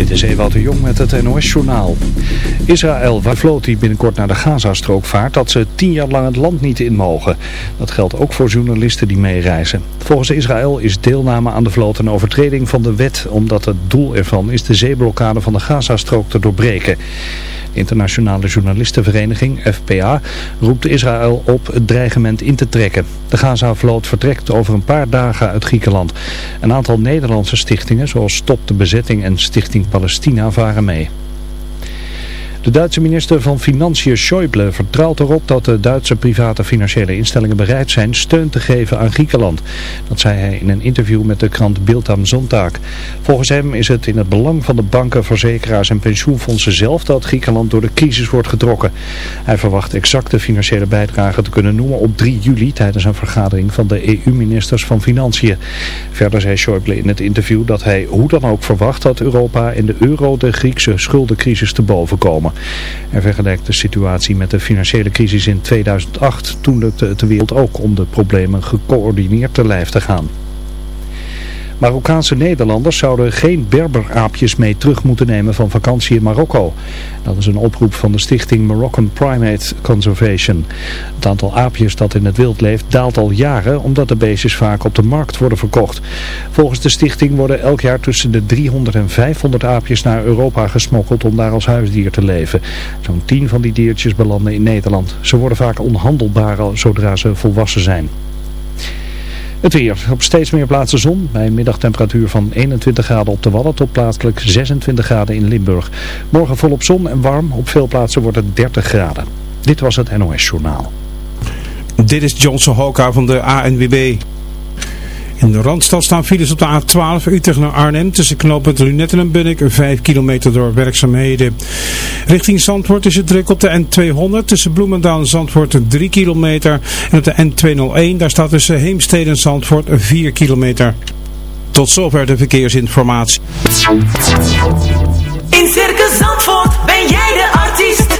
Dit is Ewout de Jong met het NOS-journaal. Israël vloot die binnenkort naar de Gazastrook vaart dat ze tien jaar lang het land niet in mogen. Dat geldt ook voor journalisten die meereizen. Volgens Israël is deelname aan de vloot een overtreding van de wet, omdat het doel ervan is de zeeblokkade van de Gazastrook te doorbreken. De internationale journalistenvereniging, FPA, roept Israël op het dreigement in te trekken. De Gaza-vloot vertrekt over een paar dagen uit Griekenland. Een aantal Nederlandse stichtingen, zoals Stop de Bezetting en Stichting Palestina, varen mee. De Duitse minister van Financiën Schäuble vertrouwt erop dat de Duitse private financiële instellingen bereid zijn steun te geven aan Griekenland. Dat zei hij in een interview met de krant Bild am Sonntag. Volgens hem is het in het belang van de banken, verzekeraars en pensioenfondsen zelf dat Griekenland door de crisis wordt getrokken. Hij verwacht exacte financiële bijdrage te kunnen noemen op 3 juli tijdens een vergadering van de EU-ministers van Financiën. Verder zei Schäuble in het interview dat hij hoe dan ook verwacht dat Europa en de euro de Griekse schuldencrisis te boven komen. En vergelijkt de situatie met de financiële crisis in 2008. Toen lukte het de wereld ook om de problemen gecoördineerd te lijf te gaan. Marokkaanse Nederlanders zouden geen berberaapjes mee terug moeten nemen van vakantie in Marokko. Dat is een oproep van de stichting Moroccan Primate Conservation. Het aantal aapjes dat in het wild leeft daalt al jaren omdat de beestjes vaak op de markt worden verkocht. Volgens de stichting worden elk jaar tussen de 300 en 500 aapjes naar Europa gesmokkeld om daar als huisdier te leven. Zo'n 10 van die diertjes belanden in Nederland. Ze worden vaak onhandelbaar zodra ze volwassen zijn. Het weer. Op steeds meer plaatsen zon. Bij een middagtemperatuur van 21 graden op de Wadden tot plaatselijk 26 graden in Limburg. Morgen volop zon en warm. Op veel plaatsen wordt het 30 graden. Dit was het NOS Journaal. Dit is Johnson Hoka van de ANWB. In de Randstad staan files op de A12 Utrecht naar Arnhem tussen knooppunt Lunetten en Bunnik 5 kilometer door werkzaamheden. Richting Zandvoort is het druk op de N200 tussen Bloemendaal en Zandvoort 3 kilometer. En op de N201 daar staat tussen Heemstede en Zandvoort 4 kilometer. Tot zover de verkeersinformatie. In Circus Zandvoort ben jij de artiest.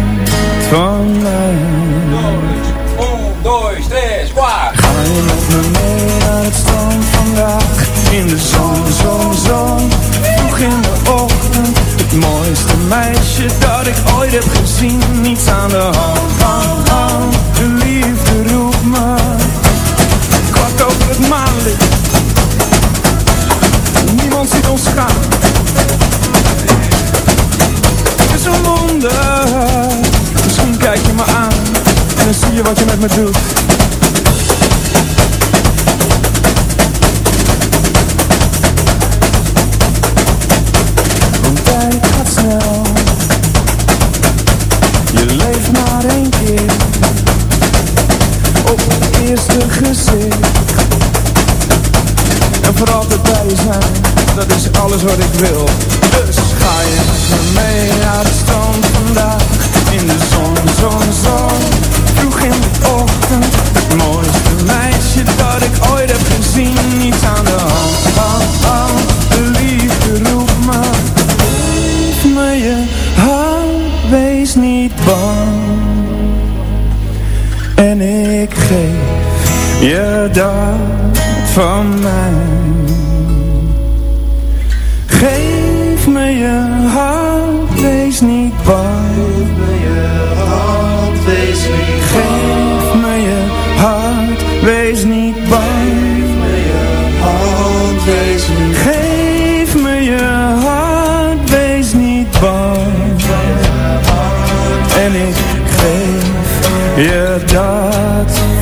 van mij. Ga je met me mee naar het strand vandaag? In de zon, zon, zon. Vroeg in de ochtend. Het mooiste meisje dat ik ooit heb gezien. Niets aan de hand, wat je met me doet. Want tijd gaat snel. Je leeft maar één keer. Op het eerste gezicht. En voor altijd bij zijn. Dat is alles wat ik wil geef je dat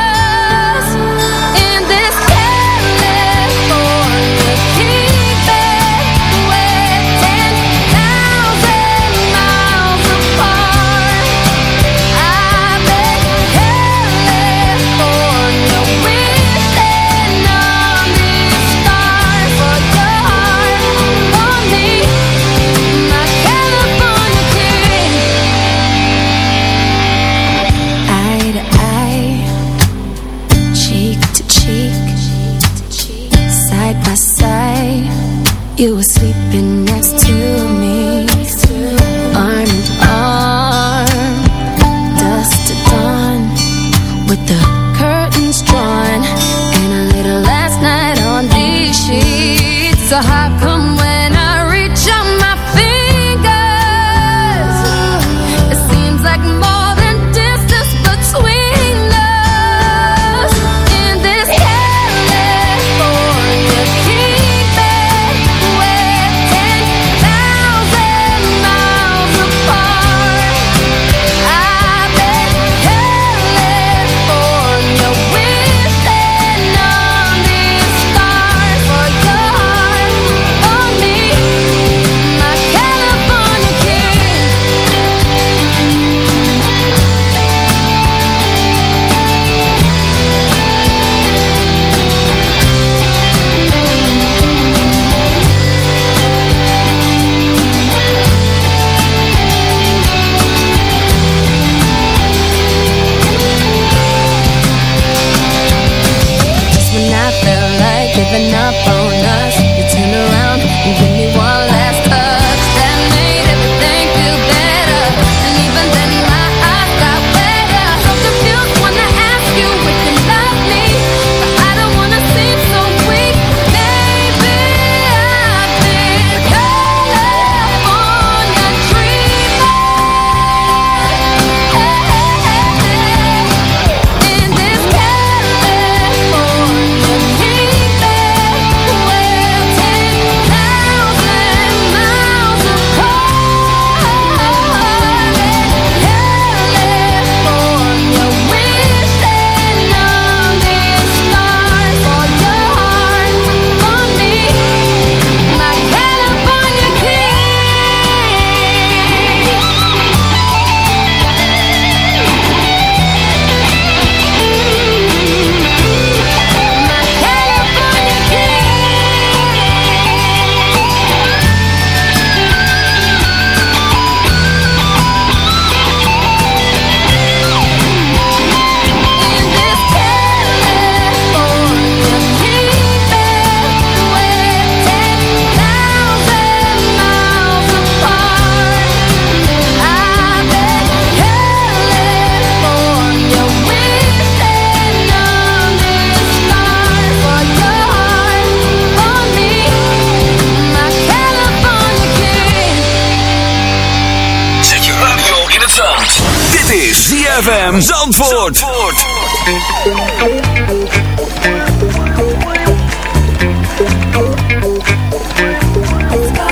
It's a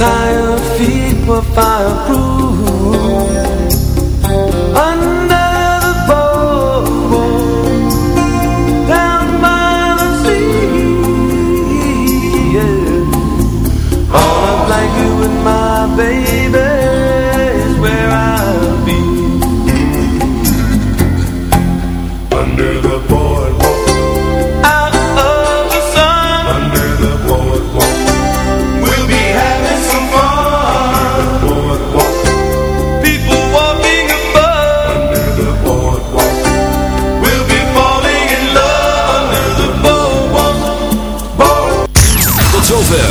tired feet were fireproof.